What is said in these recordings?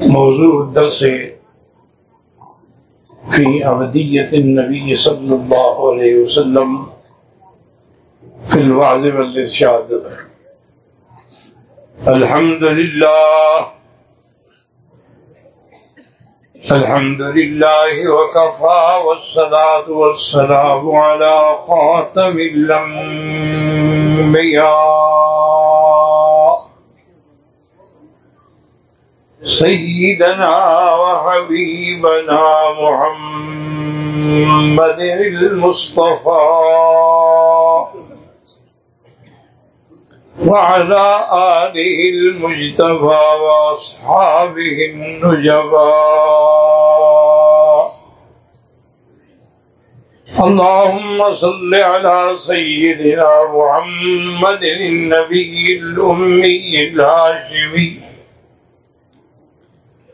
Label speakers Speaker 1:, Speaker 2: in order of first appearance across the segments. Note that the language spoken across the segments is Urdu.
Speaker 1: موضوع الدرس في عبدية النبي صلى الله عليه وسلم في الوعظ والإرشاد الحمد لله الحمد لله وكفى والصلاة والسلام على خاتم الأنبياء سيدنا وحبيبنا محمد المصطفى وعلى آله المجتبى وأصحابه النجبى. اللهم صل على سيدنا محمد النبي الأمي الهاشمي.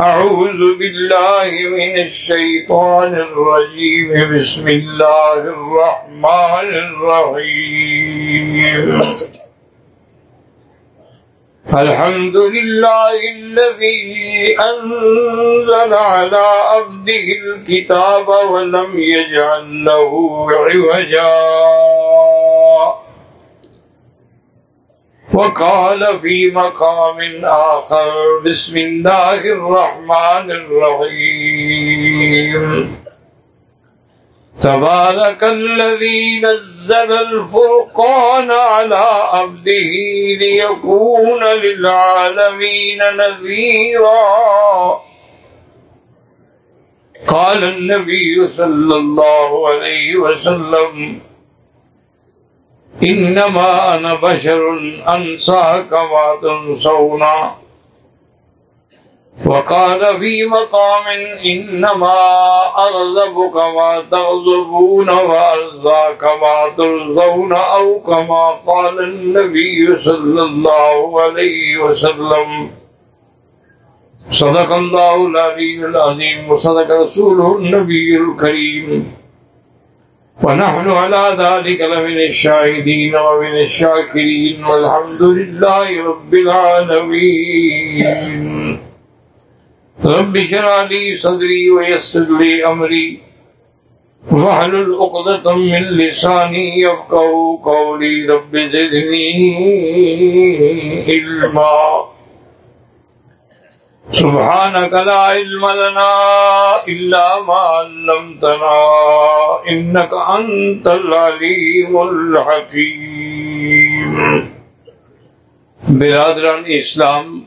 Speaker 1: أعوذ بالله من الشيطان الرجيم. بسم الله الرحمن الرحيم. الحمد لله الذي أنزل على عبده الكتاب ولم يجعل له عوجا. وقال في مقام آخر بسم الله الرحمن الرحيم. تبارك الذي نزل الفرقان على عبده ليكون للعالمين نذيرا. قال النبي صلى الله عليه وسلم إنما أنا بشر أنسى كما تنسونا وقال في مقام إنما أغضب كما تغضبون وأرضى كما ترضون أو كما قال النبي صلى الله عليه وسلم. صدق الله العلي العظيم. وصدق رسوله النبي الكريم. ونحن على ذلك لمن الشاهدين ومن الشاكرين والحمد لله رب العالمين. رب شرع لي صدري ويسر لي أمري. وحل الأقضة من لساني يفقه قولي. رب زدني علما. سبحانك لا علم لنا إلا ما علمتنا. إنك أنت العليم الحكيم. برادران اسلام،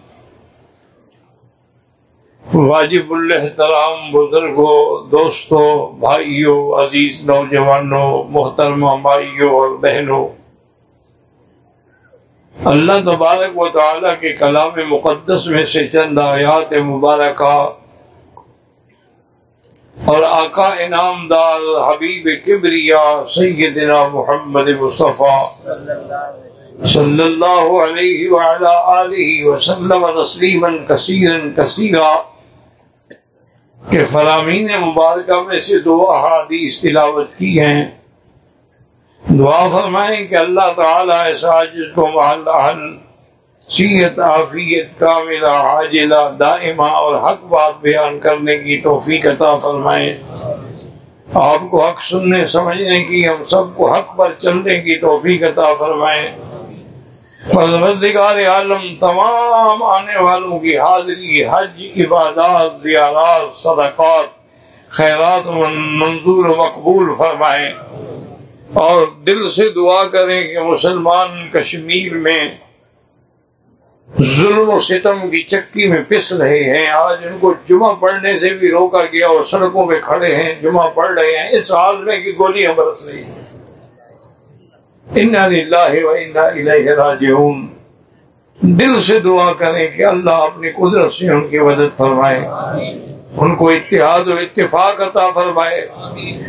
Speaker 1: واجب الحترام بزرگوں دوستوں بھائیوں عزیز نوجوانوں محترمہ مائیوں اور بہنوں اللہ تبارک و تعالیٰ کے کلام مقدس میں سے چند آیات مبارکہ اور آقا انعام دار حبیب کبریا سیدنا محمد مصطفیٰ صلی اللہ علیہ وعلا آلہ وسلم تسلیما کثیرا کثیرا کہ فرامین مبارکہ میں سے دو احادیث تلاوت کی ہیں۔ دعا فرمائیں کہ اللہ تعالیٰ ایسا جس کو محل اہل سیت عافیت، کاملہ حاجلہ دائمہ اور حق بات بیان کرنے کی توفیق عطا فرمائیں۔ آپ کو حق سننے، سمجھنے کی، ہم سب کو حق پر چلنے کی توفیق عطا فرمائیں۔ پروردگار عالم، تمام آنے والوں کی حاضری، حج، عبادات، زیارات، صدقات، خیرات منظور و مقبول فرمائیں۔ اور دل سے دعا کریں کہ مسلمان کشمیر میں ظلم و ستم کی چکی میں پس رہے ہیں۔ آج ان کو جمعہ پڑھنے سے بھی روکا گیا اور سڑکوں پہ کھڑے ہیں، جمعہ پڑھ رہے ہیں۔ اس حال میں کہ گولیاں برس رہی ہیں۔ راجعون۔ دل سے دعا کریں کہ اللہ اپنی قدرت سے ان کی مدد فرمائے۔ ان کو اتحاد و اتفاق عطا فرمائے۔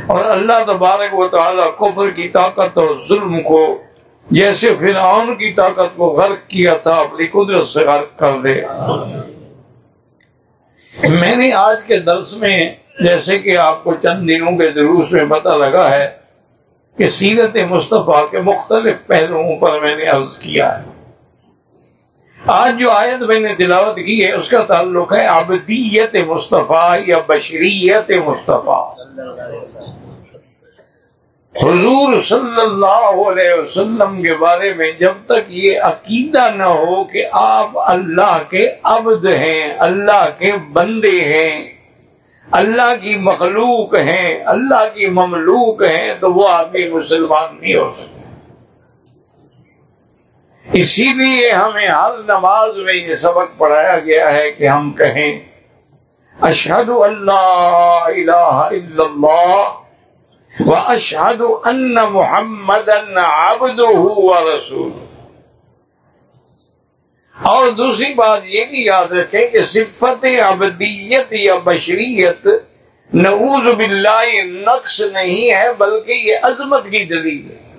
Speaker 1: اور اللہ تبارک و تعالی کفر کی طاقت اور ظلم کو جیسے فرعون کی طاقت کو غرق کیا تھا اپنی قدرت سے غرق کر دے۔ میں نے آج کے درس میں جیسے کہ آپ کو چند دنوں کے دروس میں پتہ لگا ہے کہ سیرت مصطفیٰ کے مختلف پہلوؤں پر میں نے عرض کیا ہے۔ آج جو آیت میں نے تلاوت کی ہے، اس کا تعلق ہے ابدیت مصطفیٰ یا بشریت مصطفیٰ۔ حضور صلی اللہ علیہ وسلم کے بارے میں جب تک یہ عقیدہ نہ ہو کہ آپ اللہ کے عبد ہیں، اللہ کے بندے ہیں، اللہ کی مخلوق ہیں، اللہ کی مملوک ہیں، تو وہ آدمی مسلمان نہیں ہو سکتے اسی لیے ہمیں ہر نماز میں یہ سبق پڑھایا گیا ہے کہ ہم کہیں اشہد اللہ الہ الا اللہ و اشہد ان محمد رسول اور دوسری بات یہ بھی یاد رکھیں کہ صفت ابدیت یا بشریت نعوذ باللہ نقص نہیں ہے، بلکہ یہ عظمت کی دلیل ہے۔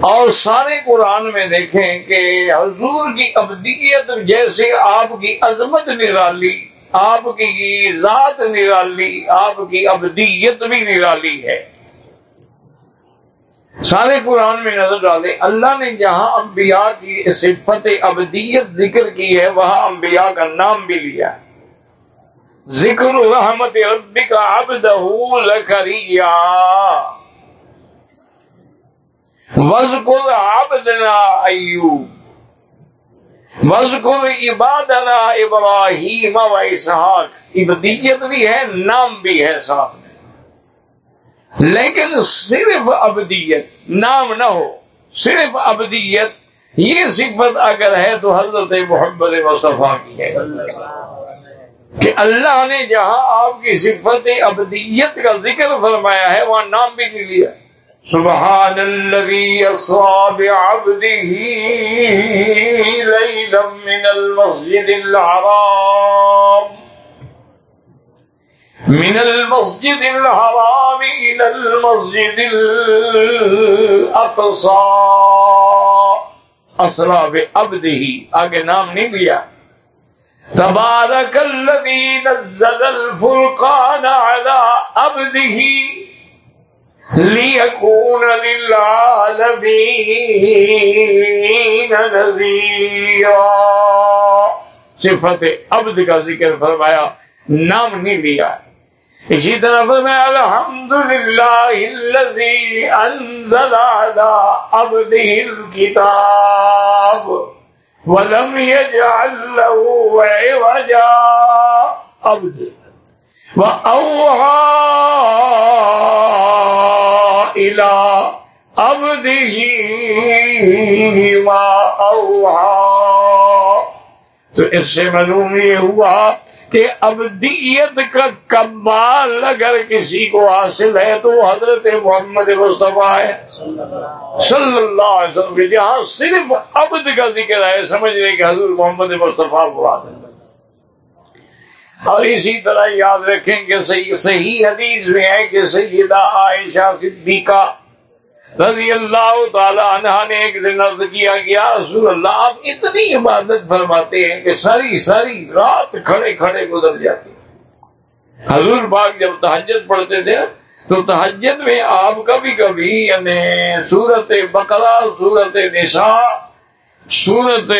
Speaker 1: اور سارے قرآن میں دیکھیں کہ حضور کی ابدیت جیسے آپ کی عظمت نرالی، آپ کی ذات نرالی، آپ کی ابدیت بھی نرالی ہے۔ سارے قرآن میں نظر ڈالے اللہ نے جہاں انبیاء کی صفت ابدیت ذکر کی ہے، وہاں انبیاء کا نام بھی لیا۔ ذکر رحمت ربک عبدہ لکریہ وزقل عبدنا ایوب. وزقل عبادنا ابراہیم و اسحاق. ابدیت بھی ہے، نام بھی ہے ساتھ میں. لیکن صرف ابدیت نام نہ ہو، صرف ابدیت یہ صفت اگر ہے تو حضرت محمد مصطفیٰ کی ہے. کہ اللہ نے جہاں آپ کی صفت ابدیت کا ذکر فرمایا ہے، وہاں نام بھی نہیں لیا. سبحان الذي يصاب بعبده ليلا من المسجد الحرام، من المسجد الحرام إلى المسجد الأقصى. أسرى بعبده. آگے نام نہیں لیا. تبارك الذي نزل الفرقان على عبده ليكون للعالمين نذيرا۔ صفت عبد کا ذکر فرمایا، نام نہیں لیا۔ اسی طرح فرمایا الحمد للہ الذي انزل على عبده الكتاب ولم يجعل له عوجا۔ عبد وأوحى إلى عبده تو اس سے معلوم یہ ہوا کہ ابدیت کا کمال اگر کسی کو حاصل ہے تو حضرت محمد مصطفیٰ ہے۔ صلی اللہ علیہ وسلم جہاں صرف عبد کا ذکر ہے، سمجھ رہے کہ حضور محمد مصطفیٰ مراد ہے۔ اور اسی طرح یاد رکھیں کہ صحیح صحیح حدیث میں ہے کہ سیدہ عائشہ صدیقہ رضی اللہ تعالی عنہ نے ایک دن عرض کیا گیا رسول اللہ، آپ اتنی عبادت فرماتے ہیں کہ ساری ساری رات کھڑے کھڑے گزر جاتی حضور باغ جب تحجت پڑھتے تھے، تو تحجت میں آپ کبھی کبھی یعنی صورت بقرہ صورت نساء سورت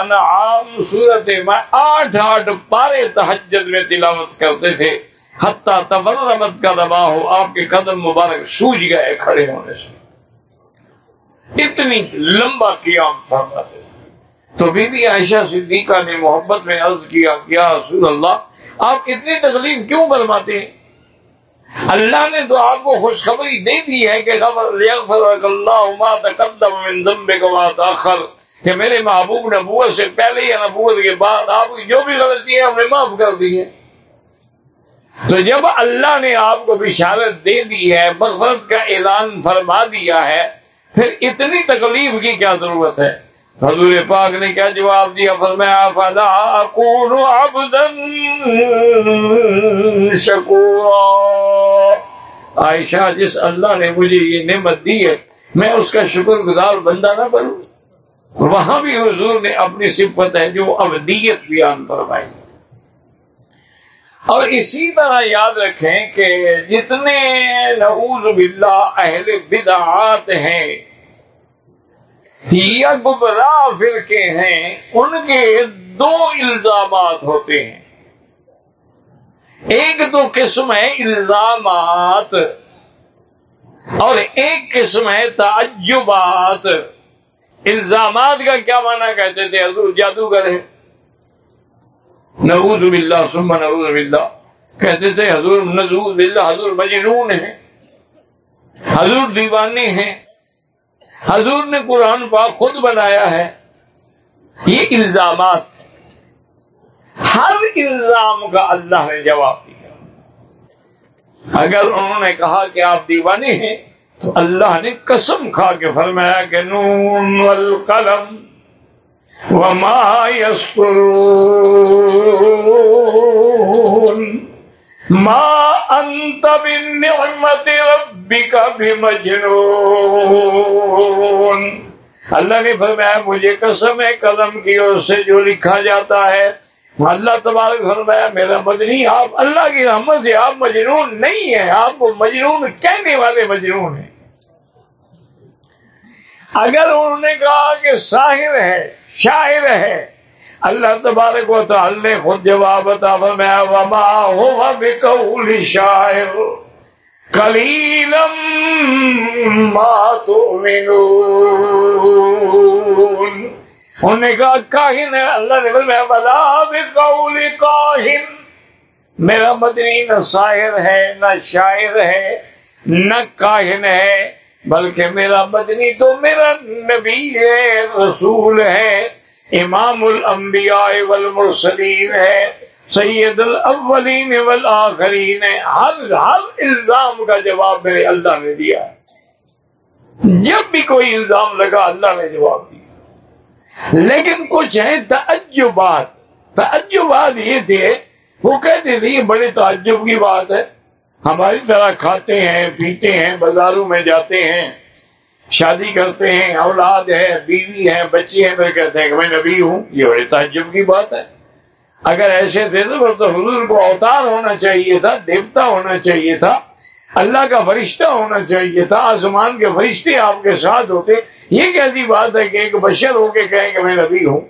Speaker 1: انعام، سورت میں آٹھ آٹھ پارے تحجد میں تلاوت کرتے تھے۔ حتیٰ تبرمت کا دبا ہو آپ کے قدم مبارک سوج گئے کھڑے ہونے سے۔ اتنی لمبا قیام فرماتے تو بی بی عائشہ صدیقہ نے محبت میں عرض کیا کیا رسول اللہ، آپ اتنی تکلیف کیوں فرماتے ہیں؟ اللہ نے تو آپ کو خوشخبری دے دی ہے کہ غفر اللہ ما تقدم من ذنبك وما تاخر کہ میرے محبوب نبوت سے پہلے یا نبوت کے بعد آپ کی جو بھی غلطی ہے ہم نے معاف کر دی ہے تو جب اللہ نے آپ کو بشارت دے دی ہے، مغفرت کا اعلان فرما دیا ہے، پھر اتنی تکلیف کی کیا ضرورت ہے؟ حضور پاک نے کیا جواب دیا؟ فرمایا، فلا اکون عبدا شکورا عائشہ، جس اللہ نے مجھے یہ نعمت دی ہے، میں اس کا شکر گزار بندہ نہ بنوں۔ وہاں بھی حضور نے اپنی صفت ہے جو ابدیت بیان فرمائی۔ اور اسی طرح یاد رکھیں کہ جتنے نعوذ باللہ اہل بدعات ہیں یا گبراہ فرقے ہیں، ان کے دو الزامات ہوتے ہیں۔ ایک دو قسم ہے الزامات اور ایک قسم ہے تعجبات۔ الزامات کا کیا مانا کہتے تھے؟ حضور جادوگر ہے نعوذ باللہ، ثم نعوذ باللہ۔ کہتے تھے، حضور نعوذ باللہ، حضور مجنون ہے حضور دیوانے ہیں۔ حضور نے قرآن پاک خود بنایا ہے۔ یہ الزامات۔ ہر الزام کا اللہ نے جواب دیا۔ اگر انہوں نے کہا کہ آپ دیوانے ہیں تو اللہ نے قسم کھا کے فرمایا کہ نون والقلم وما ما انت بنعمت ربك بمجنون. اللہ نے فرمایا، مجھے قسم ہے، قلم کی اور سے جو لکھا جاتا ہے۔ اللہ تبارک فرمایا، میرا مدنی آپ، اللہ کی رحمت سے آپ مجنون نہیں ہیں۔ آپ مجنون کہنے والے مجنون ہیں۔ اگر انہوں نے کہا کہ ساحر ہے، شاعر ہے، اللہ تبارک و تعالی نے خود جواب عطا فرمایا، وما هو بقول شاعر قليلا ما تؤمنون۔ انہوں نے کہا، کاہن ہے، اللہ نے فرمایا، ولا بقول کاہن میرا مدنی نہ شاعر ہے، نہ شاعر ہے، نہ کاہن ہے۔ بلکہ میرا مدنی تو میرا نبی ہے، رسول ہے، امام الانبیاء والمرسلین ہے، سید الاولین والآخرین ہے۔ ہر ہر الزام کا جواب میرے اللہ نے دیا۔ ہے جب بھی کوئی الزام لگا، اللہ نے جواب دیا۔ لیکن کچھ ہیں تعجبات۔ تعجبات یہ تھے، وہ کہتے تھے یہ بڑے تعجب کی بات ہے۔ ہماری طرح کھاتے ہیں، پیتے ہیں، بازاروں میں جاتے ہیں، شادی کرتے ہیں، اولاد ہے، بیوی ہے، بچے ہیں پھر کہتے ہیں کہ میں نبی ہوں، یہ بڑے تعجب کی بات ہے۔ اگر ایسے تھے تو حضور کو اوتار ہونا چاہیے تھا، دیوتا ہونا چاہیے تھا، اللہ کا فرشتہ ہونا چاہیے تھا، آسمان کے فرشتے آپ کے ساتھ ہوتے۔ یہ کیسی بات ہے کہ ایک بشر ہو کے کہیں کہ میں نبی ہوں؟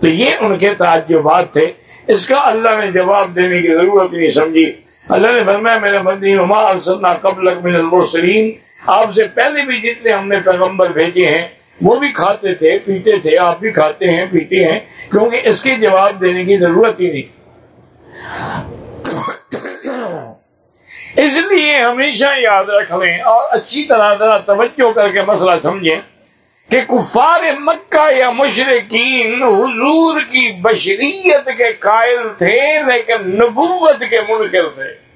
Speaker 1: تو یہ ان کے تعجبات تھے۔ اس کا اللہ نے جواب دینے کی ضرورت نہیں سمجھی۔ اللہ نے فرمایا، میرے مدنی ارسلنا قبل من المرسلین. آپ سے پہلے بھی جتنے ہم نے پیغمبر بھیجے ہیں، وہ بھی کھاتے تھے، پیتے تھے، آپ بھی کھاتے ہیں، پیتے ہیں، کیونکہ اس کے جواب دینے کی ضرورت ہی نہیں۔ اس لیے ہمیشہ یاد رکھ لیں اور اچھی طرح ذرا توجہ کر کے مسئلہ سمجھیں۔ کہ کفار مکہ یا مشرقین حضور کی بشریت کے قائل تھے، لیکن نبوت کے منکر تھے۔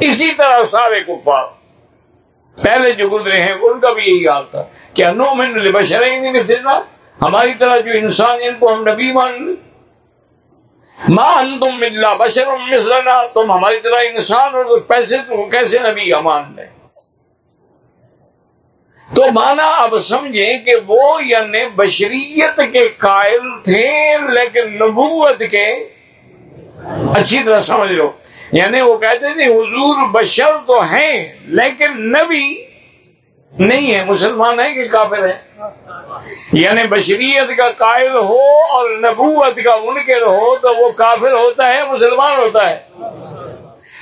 Speaker 1: اسی طرح سارے کفار۔ پہلے جو گزرے ہیں، ان کا بھی یہی حال تھا کیا نو میں بشر پھرنا ہماری طرح جو انسان ان کو ہم نبی مان لیں۔ ماں تم ملا بشر مثلنا، تم ہماری طرح انسان ہو، تو پیسے تم کیسے نبی مان لیں؟ تو مانا اب سمجھیں کہ وہ یعنی بشریت کے قائل تھے لیکن نبوت کے اچھی طرح سمجھ لو۔ یعنی وہ کہتے تھے حضور بشر تو ہیں لیکن نبی نہیں ہے مسلمان ہے کہ کافر ہے یعنی بشریت کا قائل ہو اور نبوت کا منکر ہو تو وہ کافر ہوتا ہے، مسلمان ہوتا ہے۔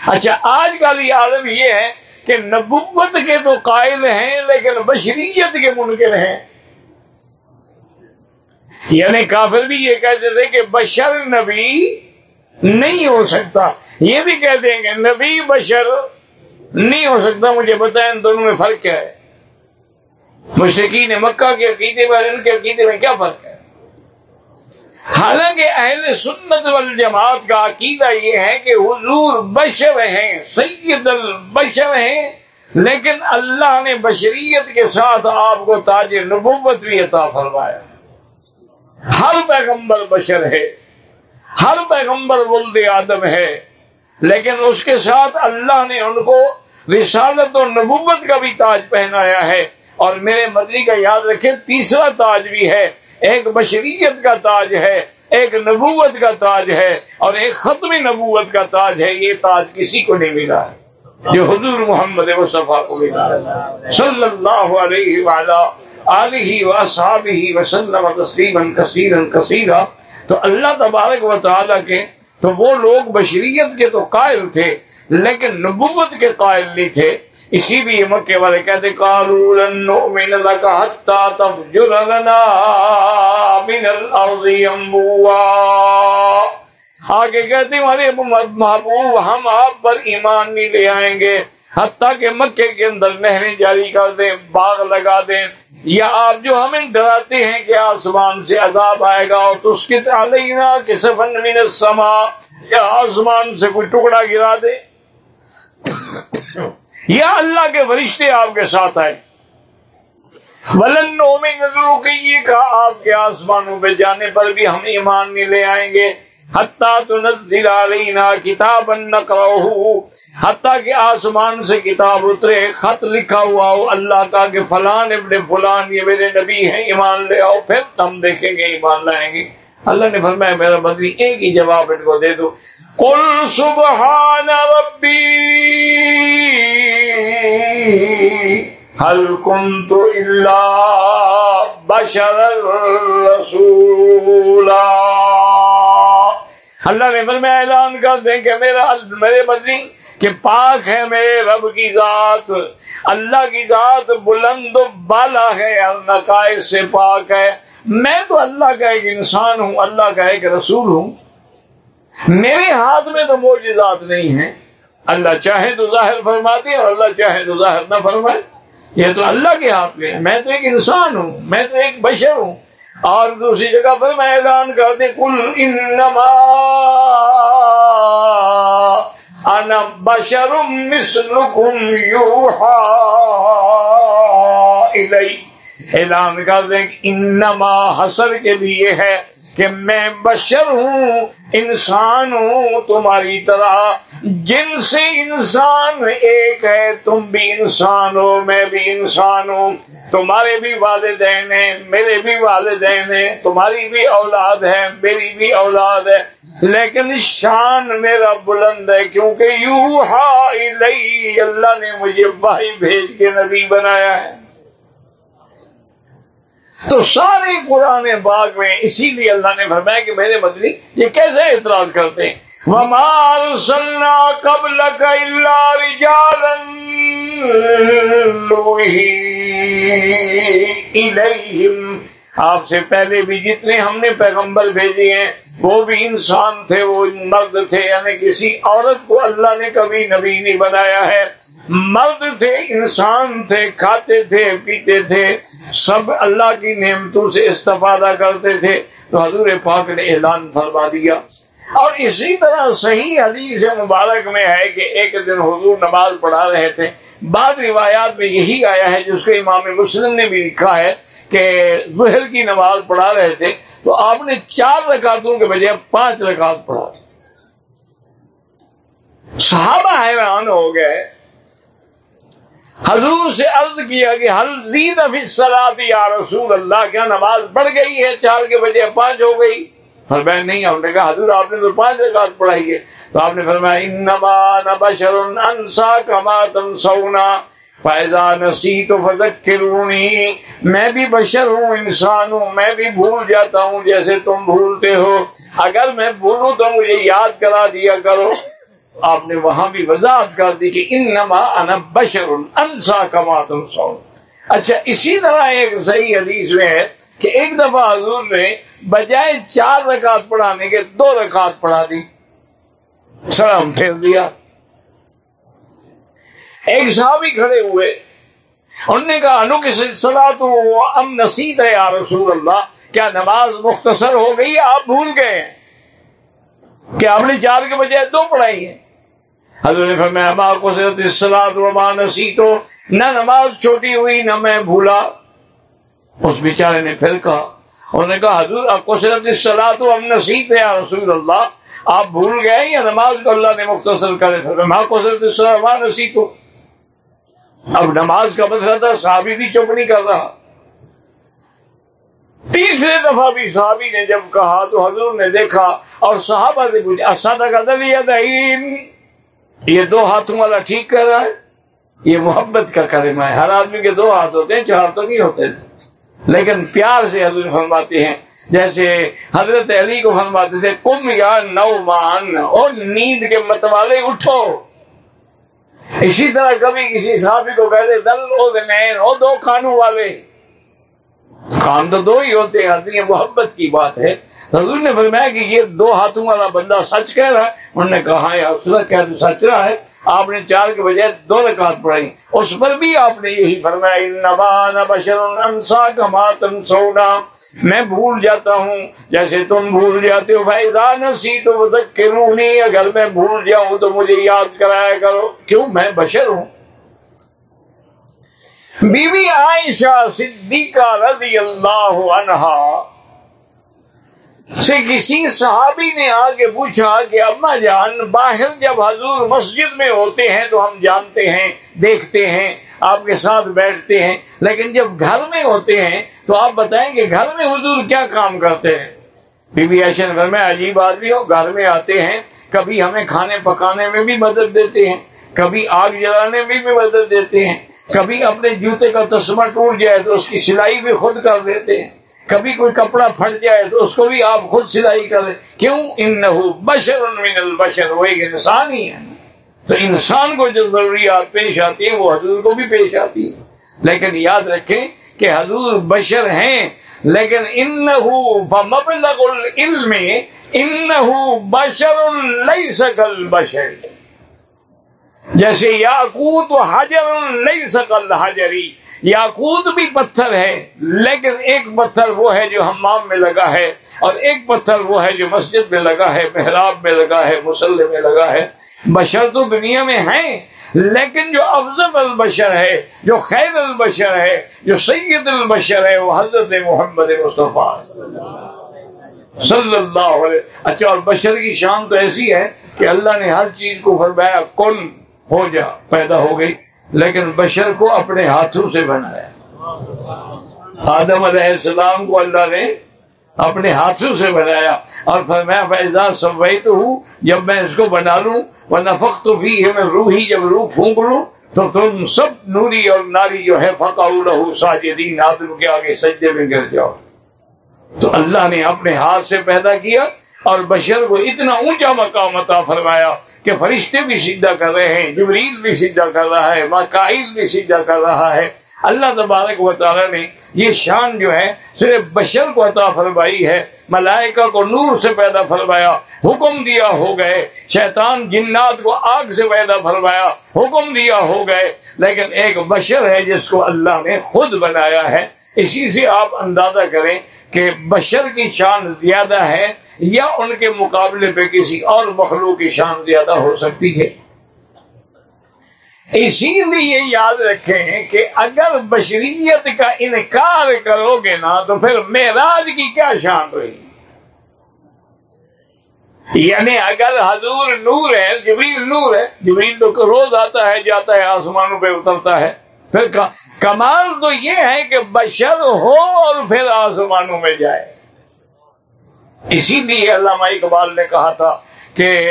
Speaker 1: اچھا آج کل یہ عالم یہ ہے کہ نبوت کے تو قائل ہیں لیکن بشریت کے منکر ہیں۔ یعنی کافر بھی یہ کہتے تھے کہ بشر نبی نہیں ہو سکتا۔ یہ بھی کہہ دیں گے نبی بشر نہیں ہو سکتا، مجھے بتائیں ان دونوں میں فرق کیا ہے۔ مشرقین مکہ کے عقیدے میں ان کے عقیدے میں کیا فرق ہے؟ حالانکہ اہل سنت والجماعت کا عقیدہ یہ ہے کہ حضور بشر ہیں، سید البشر ہیں، لیکن اللہ نے بشریت کے ساتھ آپ کو تاج نبوت بھی عطا فرمایا۔ ہر پیغمبر بشر ہے، ہر پیغمبر ولد آدم ہے، لیکن اس کے ساتھ اللہ نے ان کو رسالت و نبوت کا بھی تاج پہنایا ہے۔ اور میرے مدری کا یاد رکھے تیسرا تاج بھی ہے۔ ایک بشریت کا تاج ہے، ایک نبوت کا تاج ہے اور ایک ختم نبوت کا تاج ہے، یہ تاج کسی کو نہیں ملا ہے۔ جو حضور محمد مصطفیٰ کو ملا ہے۔ صلی اللہ علیہ علیہ وسلم تسلیم کثیرا۔ تو اللہ تبارک و تعالیٰ کے، تو وہ لوگ بشریت کے تو قائل تھے۔ لیکن نبوت کے قائل نہیں تھے اسی لیے مکے والے کہتے آگے کہتے ہمارے محبوب، ہم آپ پر ایمان نہیں لے آئیں گے، حتیٰ کہ مکے کے اندر نہریں جاری کر دیں، باغ لگا دیں، یا آپ جو ہمیں ڈراتے ہیں کہ آسمان سے عذاب آئے گا اور تو اس کے تعلینا کہ سفن من سما یا آسمان سے کوئی ٹکڑا گرا دے یا اللہ کے فرشتے آپ کے ساتھ آئے۔ ولن نظروں کے یہ کہا آپ کے آسمانوں پہ جانے پر بھی ہم ایمان نہیں لے آئیں گے۔ حتیٰ تو نزل علینا کتاب حتیٰ کہ آسمان سے کتاب اترے، خط لکھا ہوا ہو۔ اللہ کا کہ فلان ابن فلان، یہ میرے نبی ہیں، ایمان لے آؤ، پھر ہم دیکھیں گے، ایمان لائیں گے۔ اللہ نے فرمایا، میرا بدری ایک ہی جواب ان کو دے دو۔ کل سبحان ربی حل کن تو اللہ بشر رسولا اللہ نے فرمایا، اعلان کر دیں کہ میرا میرے بدری کہ پاک ہے میرے رب کی ذات۔ اللہ کی ذات بلند و بالا ہے اللہ سے پاک ہے۔ میں تو اللہ کا ایک انسان ہوں، اللہ کا ایک رسول ہوں۔ میرے ہاتھ میں تو موجودات نہیں ہے اللہ چاہے تو ظاہر فرماتے اور اللہ چاہے تو ظاہر نہ فرمائے۔ یہ تو اللہ کے ہاتھ میں ہے۔ میں تو ایک انسان ہوں، میں تو ایک بشر ہوں۔ اور دوسری جگہ پر میں اعلان کر دیں کل انما انا بشر مثلکم یوحا الی۔ اعلان کر دیں انما حسر کے لیے ہے۔ کہ میں بشر ہوں، انسان ہوں تمہاری طرح۔ جن سے انسان ایک ہے، تم بھی انسان ہو، میں بھی انسان ہوں۔ تمہارے بھی والدین ہیں، میرے بھی والدین ہیں، تمہاری بھی اولاد ہے، میری بھی اولاد ہے۔ لیکن شان میرا بلند ہے، کیونکہ یو ہا اللہ نے مجھے بھائی بھیج کے نبی بنایا ہے۔ تو سارے قرآن باغ میں اسی لیے اللہ نے فرمایا کہ میرے بدلی یہ کیسے اعتراض کرتے ہیں؟ ومار قبل آپ سے پہلے بھی جتنے ہم نے پیغمبر بھیجے ہیں، وہ بھی انسان تھے، وہ مرد تھے یعنی کسی عورت کو اللہ نے کبھی نبی نہیں بنایا ہے۔ مرد تھے، انسان تھے، کھاتے تھے، پیتے تھے، سب اللہ کی نعمتوں سے استفادہ کرتے تھے۔ تو حضور پاک نے اعلان فرما دیا۔ اور اسی طرح صحیح حدیث مبارک میں ہے کہ ایک دن حضور نماز پڑھا رہے تھے۔ بعد روایات میں یہی آیا ہے، جس کو امام مسلم نے بھی لکھا ہے کہ ظہر کی نماز پڑھا رہے تھے۔ تو آپ نے چار رکعتوں کے بجائے پانچ رکعت پڑھا۔ صحابہ حیران ہو گئے۔ حضور سے عرض کیا کہ حل سلاد یا رسول اللہ، کیا نماز بڑھ گئی ہے؟ چار کے بجے پانچ ہو گئی۔ فرمایا نہیں، ہم نے کہا حضور، آپ نے تو پانچ رکعت پڑھائی ہے۔ تو آپ نے فرمایا، انما بشر انسا کما تنسونا۔ فیضا نسی تو فضک میں بھی بشر ہوں، انسان ہوں، میں بھی بھول جاتا ہوں، جیسے تم بھولتے ہو۔ اگر میں بھولوں تو مجھے یاد کرا دیا کرو۔ آپ نے وہاں بھی وضاحت کر دی کہ ان نما انا بشر انسا کما تم سو اچھا اسی طرح ایک صحیح حدیث میں ہے کہ ایک دفعہ حضور نے بجائے چار رکعت پڑھانے کے دو رکعت پڑھا دی۔ سلام پھیر دیا۔ ایک صحابی کھڑے ہوئے۔ انہوں نے کہا، انو کے سلسلہ تو ام نصیب ہے یا رسول اللہ، کیا نماز مختصر ہو گئی آپ بھول گئے کہ آپ نے چار کے بجائے دو پڑھائی ہیں؟ حضرت نے فرمایا ماں کو صرف وما نسی تو، نہ نماز چھوٹی ہوئی، نہ میں بھولا۔ اس بیچارے نے پھر کہا، انہوں نے کہا، حضور، آپ کو صرف سلا تو ہم نصیب ہے رسول اللہ، آپ بھول گئے یا نماز کو اللہ نے مختصر کرے؟ ماں کو صرف اصلاح وما نسی تو۔ اب نماز کا مسئلہ تھا، صحابی بھی چپ نہیں کر رہا۔ تیسرے دفعہ بھی صحابی نے جب کہا تو حضور نے دیکھا اور صحابہ نے پوچھا اسادہ کا دلیا دہین یہ دو ہاتھوں والا ٹھیک کر رہا ہے؟ یہ محبت کا کرم ہے۔ ہر آدمی کے دو ہاتھ ہوتے ہیں، چار تو نہیں ہوتے۔ لیکن پیار سے حضور فرماتے ہیں، جیسے حضرت علی کو فرماتے تھے کم یا نو مان اور نیند کے متوالے اٹھو۔ اسی طرح کبھی کسی صحابی کو کہتے، دل او دین او دو کانوں والے۔ کان تو دو ہی ہوتے ہیں، آدمی محبت کی بات ہے۔ حضور نے فرمایا کہ یہ دو ہاتھوں والا بندہ سچ کہہ رہا ہے۔ انہوں نے کہا یا کہہ تو سچ رہا ہے۔ آپ نے چار کے بجائے دو رکعت پڑھائی۔ اس پر بھی آپ نے یہی فرمایا بشر میں بھول جاتا ہوں۔ جیسے تم بھول جاتے ہو فیضان سی تو اگر میں بھول جاؤں تو مجھے یاد کرایا کرو۔ کیوں؟ میں بشر ہوں۔ بی بی عائشہ صدیقہ رضی اللہ عنہا سے کسی صحابی نے آ کے پوچھا کہ اما جان، باہر جب حضور مسجد میں ہوتے ہیں تو ہم جانتے ہیں، دیکھتے ہیں، آپ کے ساتھ بیٹھتے ہیں، لیکن جب گھر میں ہوتے ہیں تو آپ بتائیں کہ گھر میں حضور کیا کام کرتے ہیں؟ بی بی ایشن گھر میں عجیب آدمی ہو، گھر میں آتے ہیں، کبھی ہمیں کھانے پکانے میں بھی مدد دیتے ہیں، کبھی آگ جلانے میں بھی مدد دیتے ہیں۔ کبھی اپنے جوتے کا تسمہ ٹوٹ جائے تو اس کی سلائی بھی خود کر دیتے ہیں۔ کبھی کوئی کپڑا پھٹ جائے تو اس کو بھی آپ خود سلائی کر دیں کیوں؟ ان بشر من البشر، وہ ایک انسان ہی ہے تو انسان کو جو ضروریات پیش آتی ہیں، وہ حضور کو بھی پیش آتی ہے لیکن یاد رکھیں کہ حضور بشر ہیں، لیکن ان مبلغ العلم ان بشر لئی سکل بشر جیسے یاقوت حجر لئی سکل حجری۔ یاقوت بھی پتھر ہے، لیکن ایک پتھر وہ ہے جو ہمام میں لگا ہے اور ایک پتھر وہ ہے جو مسجد میں لگا ہے، محراب میں لگا ہے، مسلح میں لگا ہے۔ بشر تو دنیا میں ہیں، لیکن جو افضل البشر ہے، جو خیر البشر ہے، جو سید البشر ہے، وہ حضرت محمد مصطفیٰ صلی اللہ علیہ۔ اچھا اور بشر کی شان تو ایسی ہے کہ اللہ نے ہر چیز کو فرمایا، کن ہو جا پیدا ہو گئی، لیکن بشر کو اپنے ہاتھوں سے بنایا۔ آدم علیہ السلام کو اللہ نے اپنے ہاتھوں سے بنایا۔ اور فرمایا فیضا سبئی تو ہوں جب میں اس کو بنا لوں وہ نفق تو بھی ہے میں روحی جب روح پھونک لوں، تو تم سب نوری اور ناری جو ہے فقا رہو ساجدین آدم کے آگے سجدے میں گر جاؤ۔ تو اللہ نے اپنے ہاتھ سے پیدا کیا اور بشر کو اتنا اونچا مقام عطا فرمایا کہ فرشتے بھی سیدھا کر رہے ہیں، جبریل بھی سیدھا کر رہا ہے ماکائل بھی سیدھا کر رہا ہے۔ اللہ تبارک و تعالیٰ نے یہ شان جو ہے صرف بشر کو عطا فرمائی ہے، ملائکہ کو نور سے پیدا فرمایا، حکم دیا ہو گئے، شیطان جنات کو آگ سے پیدا فرمایا، حکم دیا ہو گئے۔ لیکن ایک بشر ہے جس کو اللہ نے خود بنایا ہے۔ اسی سے آپ اندازہ کریں کہ بشر کی شان زیادہ ہے یا ان کے مقابلے پہ کسی اور مخلوق کی شان زیادہ ہو سکتی ہے۔ اسی لیے یاد رکھیں کہ اگر بشریت کا انکار کرو گے نا تو پھر معراج کی کیا شان رہی یعنی اگر حضور نور ہے، جبریل نور ہے، جبریل تو روز آتا ہے، جاتا ہے، آسمانوں پہ اترتا ہے، پھر کمال تو یہ ہے کہ بشر ہو اور پھر آسمانوں میں جائے۔ اسی لیے علامہ اقبال نے کہا تھا کہ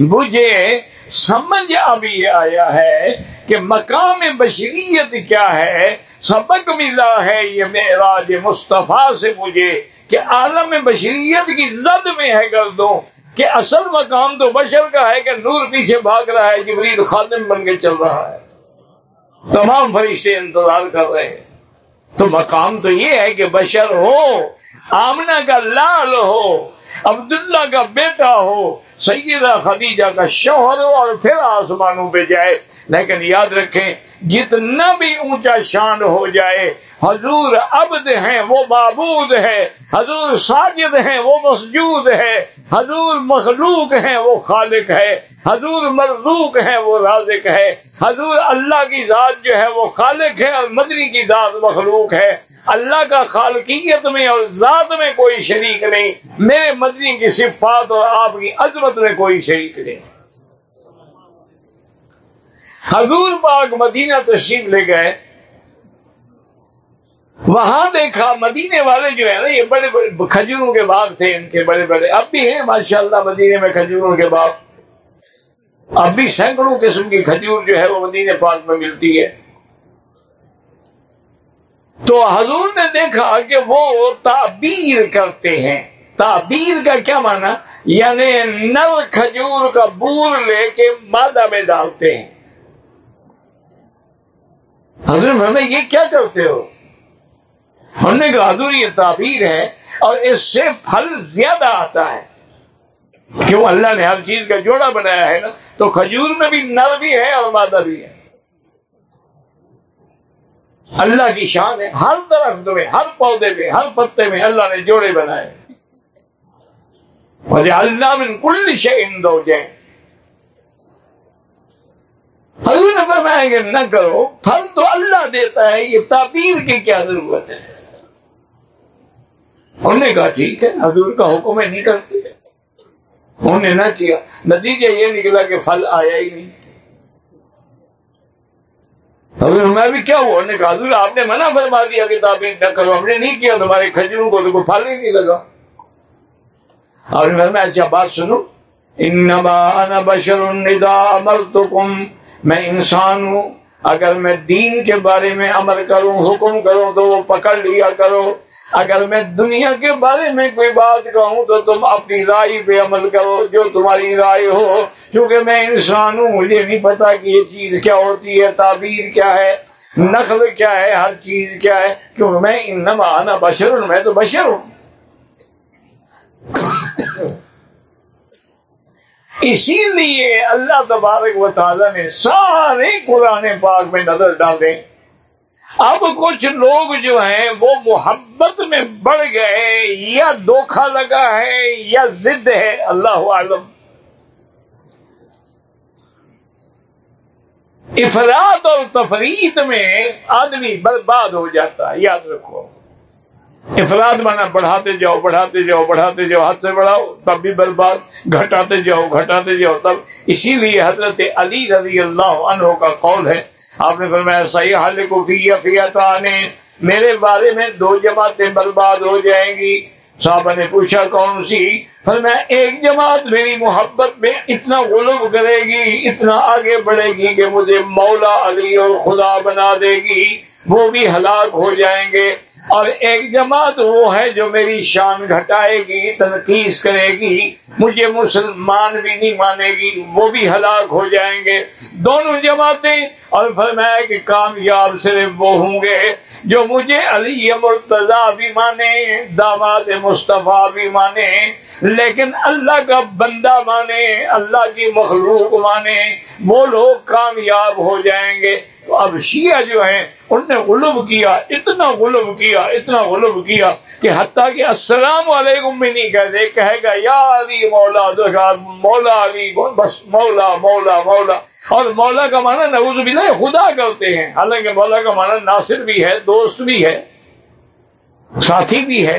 Speaker 1: مجھے سمجھ ابھی آیا ہے کہ مقام بشریت کیا ہے۔ سبق ملا ہے یہ معراج مصطفیٰ سے مجھے کہ عالم بشریت کی زد میں ہے کر دو کہ اصل مقام تو بشر کا ہے کہ نور پیچھے بھاگ رہا ہے، جبریل خادم بن کے چل رہا ہے۔ تمام فرشتے انتظار کر رہے ہیں۔ تو مقام تو یہ ہے کہ بشر ہو۔ آمنا کا لال ہو، عبداللہ کا بیٹا ہو، سیدہ خدیجہ کا شوہر ہو اور پھر آسمانوں پہ جائے۔ لیکن یاد رکھیں، جتنا بھی اونچا شان ہو جائے، حضور عبد ہیں، وہ معبود ہے حضور ساجد ہیں، وہ مسجود ہے حضور مخلوق ہیں، وہ خالق ہے حضور مرزوق ہے وہ رازق ہے حضور اللہ کی ذات جو ہے، وہ خالق ہے اور مدنی کی ذات مخلوق ہے۔ اللہ کا خالقیت میں اور ذات میں کوئی شریک نہیں۔ میرے مدنی کی صفات اور آپ کی عظمت میں کوئی شریک نہیں۔ حضور پاک مدینہ تشریف لے گئے۔ وہاں دیکھا مدینے والے جو ہے نا، یہ بڑے بڑے کھجوروں کے باغ تھے، ان کے بڑے بڑے۔ اب بھی ہیں ماشاء اللہ مدینے میں کھجوروں کے باغ۔ اب بھی سینکڑوں قسم کی کھجور جو ہے وہ مدینے پاک میں ملتی ہے۔ تو حضور نے دیکھا کہ وہ تعبیر کرتے ہیں۔ تعبیر کا کیا مانا یعنی نل کھجور کا بور لے کے مادہ میں ڈالتے ہیں۔ حضور میں یہ کیا کرتے ہو؟ ہم نے کہا، حضور، یہ تعبیر ہے اور اس سے پھل زیادہ آتا ہے۔ کیوں اللہ نے ہر چیز کا جوڑا بنایا ہے نا، تو کھجور میں بھی نر بھی ہے اور مادہ بھی ہے۔ اللہ کی شان ہے۔ ہر درخت میں، ہر پودے میں، ہر پتے میں اللہ نے جوڑے بنائے۔ مجھے اللہ من کل شے دو جائیں حضور نے فرمائیں گے نہ کرو، پھل تو اللہ دیتا ہے، یہ تعبیر کی کیا ضرورت ہے؟ انہوں نے کہا، ٹھیک ہے، حضور کا حکم ہے، نہیں کرتے۔ انہوں نے نہ کیا۔ نتیجہ یہ نکلا کہ پھل آیا ہی نہیں۔ میں بھی کیا ہوا؟ نے کہا، حضور آپ نے منع فرما دیا کہ تعبیر نہ کرو ہم نے نہیں کیا، تمہارے کھجروں کو تو کوئی پھل ہی نہیں لگا۔ اور میں اچھا بات سنو۔ انما انا بشر الندا امرتکم۔ میں انسان ہوں، اگر میں دین کے بارے میں امر کروں، حکم کروں، تو وہ پکڑ لیا کرو۔ اگر میں دنیا کے بارے میں کوئی بات کہوں تو تم اپنی رائے پہ عمل کرو، جو تمہاری رائے ہو۔ کیونکہ میں انسان ہوں، مجھے نہیں پتا کہ یہ چیز کیا ہوتی ہے، تعبیر کیا ہے، نقل کیا ہے، ہر چیز کیا ہے۔ کیونکہ میں انما انا بشر ہوں میں تو بشر ہوں۔ اسی لیے اللہ تبارک و تعالیٰ نے سارے قرآن پاک میں نظر ڈالے اب کچھ لوگ جو ہیں وہ محبت میں بڑھ گئے یا دھوکھا لگا ہے یا ضد ہے، اللہ عالم افراد اور تفریح میں آدمی برباد ہو جاتا ہے، یاد رکھو۔ افراد مانا بڑھاتے جاؤ بڑھاتے جاؤ بڑھاتے جاؤ، ہاتھ سے بڑھاؤ، تب بھی برباد، گھٹاتے جاؤ گھٹاتے جاؤ، تب۔ اسی لیے حضرت علی رضی اللہ عنہ کا قول ہے آپ نے فرمایا، صحیح حال کو آنے میرے بارے میں دو جماعتیں برباد ہو جائیں گی۔ صاحبہ نے پوچھا، کون سی؟ فرمایا، ایک جماعت میری محبت میں اتنا غلب کرے گی، اتنا آگے بڑھے گی کہ مجھے مولا علی اور خدا بنا دے گی، وہ بھی ہلاک ہو جائیں گے۔ اور ایک جماعت وہ ہے جو میری شان گھٹائے گی، تنقید کرے گی، مجھے مسلمان بھی نہیں مانے گی، وہ بھی ہلاک ہو جائیں گے۔ دونوں جماعتیں اور فرمایا کہ کامیاب صرف وہ ہوں گے جو مجھے علی مرتضی بھی مانے داماد مصطفیٰ بھی مانے، لیکن اللہ کا بندہ مانے، اللہ کی مخلوق مانے، وہ لوگ کامیاب ہو جائیں گے۔ تو اب شیعہ جو ہیں، ان نے غلب کیا، اتنا غلب کیا، اتنا غلب کیا کہ حتیٰ کہ السلام علیکم بھی نہیں کہتے، کہے گا، یا علی مولا مولا علی، بس مولا مولا مولا۔ اور مولا کا معنی نعوذ باللہ، خدا کرتے ہیں۔ حالانکہ مولا کا معنی ناصر بھی ہے، دوست بھی ہے، ساتھی بھی ہے۔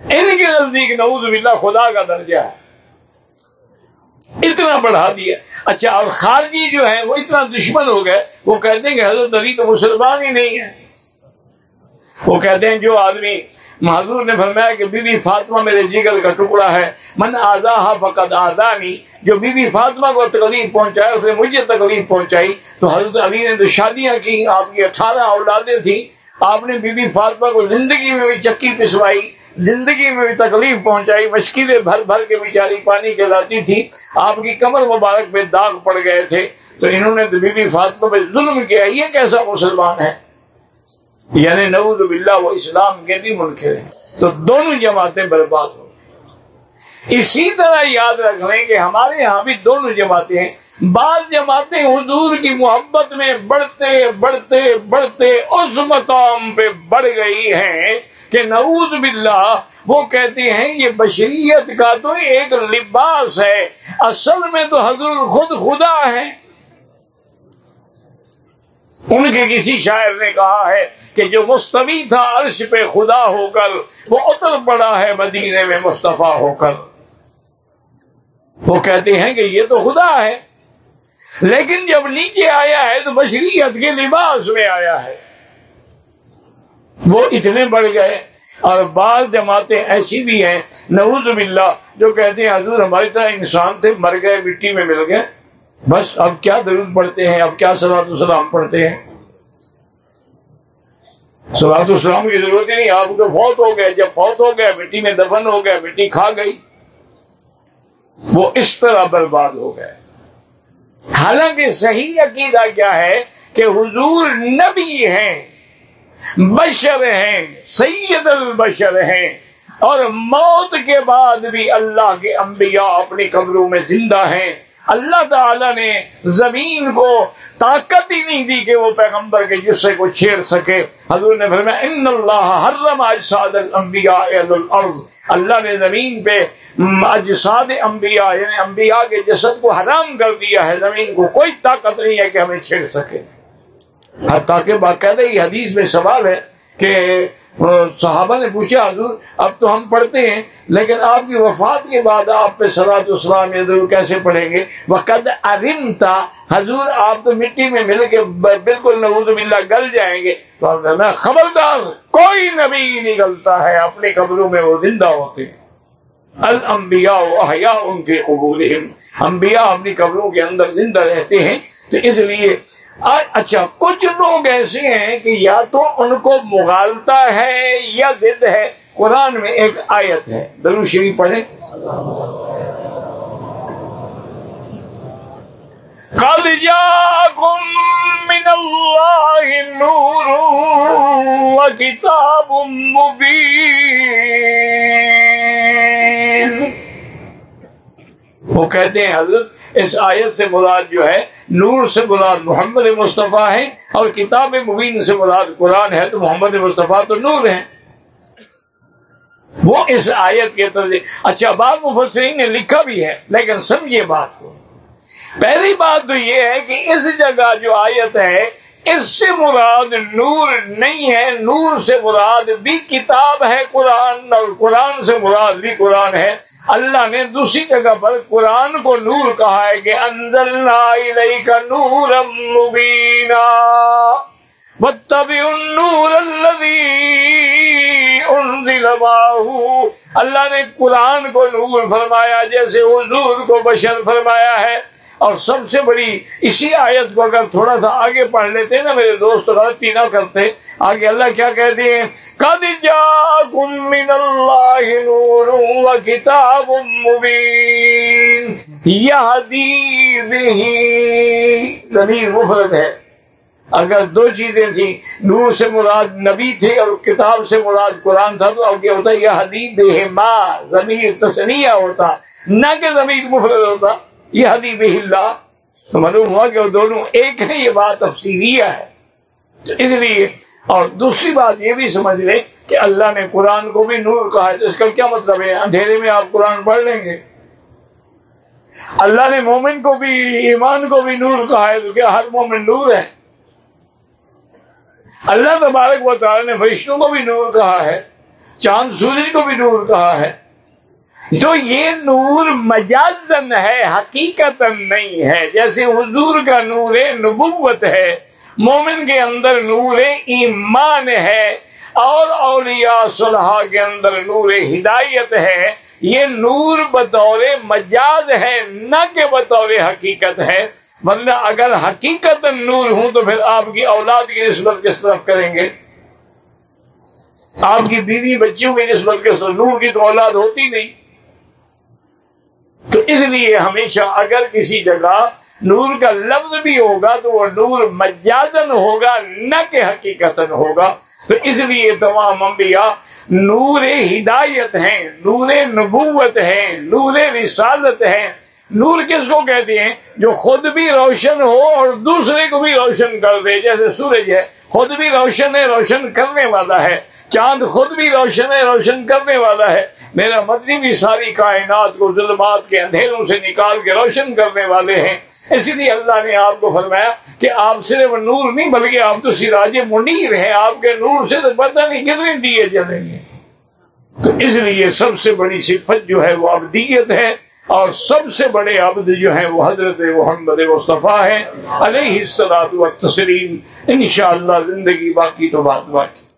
Speaker 1: ان کے نزدیک نعوذ باللہ، خدا کا درجہ ہے۔ اتنا بڑھا دیا۔ اچھا اور خارجی جو ہے، وہ اتنا دشمن ہو گئے۔ وہ کہتے ہیں کہ حضرت علی تو مسلمان ہی نہیں ہے وہ کہتے ہیں، جو آدمی معذور نے فرمایا کہ بی بی فاطمہ میرے جگر کا ٹکڑا ہے، من آزا فقط آزانی جو بی بی فاطمہ کو تکلیف پہنچایا اس نے مجھے تکلیف پہنچائی، تو حضرت علی نے تو شادیاں کی، آپ کی اٹھارہ اولادیں تھیں۔ آپ نے بی بی فاطمہ کو زندگی میں بھی چکی پسوائی، زندگی میں بھی تکلیف پہنچائی، مشکلیں بھر بھر کے بیچاری پانی کہلاتی تھی۔ آپ کی کمر مبارک پہ داغ پڑ گئے تھے۔ تو انہوں نے بی بی فاطمہ پہ ظلم کیا، یہ کیسا مسلمان ہے؟ یعنی نعوذ باللہ وہ اسلام کے بھی منکر ہیں۔ تو دونوں جماعتیں برباد ہو اسی طرح یاد رکھ لیں کہ ہمارے یہاں بھی دونوں جماعتیں ہیں۔ بعض جماعتیں حضور کی محبت میں بڑھتے بڑھتے بڑھتے اس مقام پہ بڑھ گئی ہیں کہ نعوذ باللہ وہ کہتے ہیں یہ بشریت کا تو ایک لباس ہے۔ اصل میں تو حضور خود خدا ہے ان کے کسی شاعر نے کہا ہے کہ جو مستوی تھا عرش پہ خدا ہو کر، وہ اتر پڑا ہے مدینے میں مصطفیٰ ہو کر۔ وہ کہتے ہیں کہ یہ تو خدا ہے۔ لیکن جب نیچے آیا ہے تو بشریت کے لباس میں آیا ہے۔ وہ اتنے بڑھ گئے اور بعض جماعتیں ایسی بھی ہیں، نعوذ باللہ، جو کہتے ہیں، حضور ہماری طرح انسان تھے، مر گئے، مٹی میں مل گئے۔ بس اب کیا درود پڑھتے ہیں، اب کیا سلاد السلام پڑھتے ہیں؟ سلاد السلام کی ضرورت ہی نہیں، آپ تو فوت ہو گئے، جب فوت ہو گئے، مٹی میں دفن ہو گئے، مٹی کھا گئی۔ وہ اس طرح برباد ہو گئے۔ حالانکہ صحیح عقیدہ کیا ہے کہ حضور نبی ہیں، بشر ہیں، سید البشر ہیں، اور موت کے بعد بھی اللہ کے انبیاء اپنی قبروں میں زندہ ہیں۔ اللہ تعالی نے زمین کو طاقت ہی نہیں دی کہ وہ پیغمبر کے جسے کو چھیڑ سکے۔ حضور نے فرمایا، ان اللہ حرم اجساد الانبیاء الارض. اللہ نے زمین پہ اجساد انبیاء یعنی انبیاء کے جسد کو حرام کر دیا ہے۔ زمین کو کوئی طاقت نہیں ہے کہ ہمیں چھیڑ سکے۔ تاکہ باقاعدہ یہ حدیث میں سوال ہے کہ صحابہ نے پوچھا، حضور، اب تو ہم پڑھتے ہیں، لیکن آپ کی وفات کے بعد آپ پہ سلاد اسلام کیسے پڑھیں گے؟ وہ قد ارم تھا حضور، آپ تو مٹی میں مل کے بالکل نوز باللہ گل جائیں گے۔ تو خبردار، کوئی نبی نکلتا ہے، اپنی قبروں میں وہ زندہ ہوتے ہیں۔ الانبیاء احیاء ان کے قبول انبیاء اپنی قبروں کے اندر زندہ رہتے ہیں، تو اس لیے اچھا کچھ لوگ ایسے ہیں کہ یا تو ان کو مغالتا ہے یا ضد ہے۔ قرآن میں ایک آیت ہے۔ درو شریف پڑھے قد جاءكم من الله نور وكتاب مبين۔ وہ کہتے ہیں، حضرت اس آیت سے مراد جو ہے، نور سے مراد محمد مصطفیٰ ہے اور کتاب مبین سے مراد قرآن ہے، تو محمد مصطفیٰ تو نور ہے وہ اس آیت کے طرز اچھا بات مفسرین نے لکھا بھی ہے، لیکن سمجھیے بات کو۔ پہلی بات تو یہ ہے کہ اس جگہ جو آیت ہے، اس سے مراد نور نہیں ہے، نور سے مراد بھی کتاب ہے قرآن اور قرآن سے مراد بھی قرآن ہے۔ اللہ نے دوسری جگہ پر قرآن کو نور کہا ہے کہ کا نور مبینہ النور الذي انزل معه۔ اللہ نے قرآن کو نور فرمایا، جیسے حضور کو بشر فرمایا ہے۔ اور سب سے بڑی اسی آیت کو اگر تھوڑا سا آگے پڑھ لیتے نا میرے دوست غلطی نہ کرتے۔ آگے اللہ کیا کہتے ہیں؟ کد جا من اللہ کتاب مبین۔ زمین مفرد ہے۔ اگر دو چیزیں تھیں، نور سے مراد نبی تھے اور کتاب سے مراد قرآن تھا، تو اب کیا ہوتا یہ حدیب ماں زمین تسنیہ ہوتا۔ نہ کہ زمین مفرد ہوتا، یہ حدیب اللہ تو معلوم ہوا کہ وہ دونوں ایک ہے یہ بات افسیریہ ہے۔ تو اس لیے، اور دوسری بات یہ بھی سمجھ لیں کہ اللہ نے قرآن کو بھی نور کہا ہے تو اس کا کیا مطلب ہے؟ اندھیرے میں آپ قرآن پڑھ لیں گے۔ اللہ نے مومن کو بھی، ایمان کو بھی نور کہا ہے تو کیا ہر مومن نور ہے؟ اللہ تبارک و تعالی نے فرشتوں کو بھی نور کہا ہے، چاند سورج کو بھی نور کہا ہے۔ جو یہ نور مجازن ہے حقیقت نہیں ہے۔ جیسے حضور کا نور نبوت ہے، مومن کے اندر نور ایمان ہے۔ اور اولیاء صلاح کے اندر نور ہدایت ہے، یہ نور بطور مجاز ہے، نہ کہ بطور حقیقت ہے۔ ورنہ اگر حقیقت نور ہوں تو پھر آپ کی اولاد کی نسبت کس طرف کریں گے؟ آپ کی بیوی بچیوں کی نسبت کس طرف؟ نور کی تو اولاد ہوتی نہیں۔ تو اس لیے ہمیشہ اگر کسی جگہ نور کا لفظ بھی ہوگا تو وہ نور مجازن ہوگا، نہ کہ حقیقت ہوگا۔ تو اس لیے تمام انبیاء نور ہدایت ہیں، نور نبوت ہے نور رسالت ہے نور کس کو کہتے ہیں؟ جو خود بھی روشن ہو اور دوسرے کو بھی روشن کر دے۔ جیسے سورج ہے، خود بھی روشن ہے، روشن کرنے والا ہے۔ چاند خود بھی روشن ہے، روشن کرنے والا ہے۔ میرا مطلب مدنی بھی ساری کائنات کو ظلمات کے اندھیروں سے نکال کے روشن کرنے والے ہیں۔ اسی لیے اللہ نے آپ کو فرمایا کہ آپ صرف نور نہیں، بلکہ آپ تو سراج منیر ہیں۔ آپ کے نور سے تو پتہ نہیں کتنے دیے جلیں گے تو اس لیے سب سے بڑی صفت جو ہے وہ ابدیت ہے، اور سب سے بڑے عبد جو ہیں وہ حضرت محمد مصطفیٰ ہے علیہ السلام و تسلیم ان شاء اللہ زندگی باقی تو بات باقی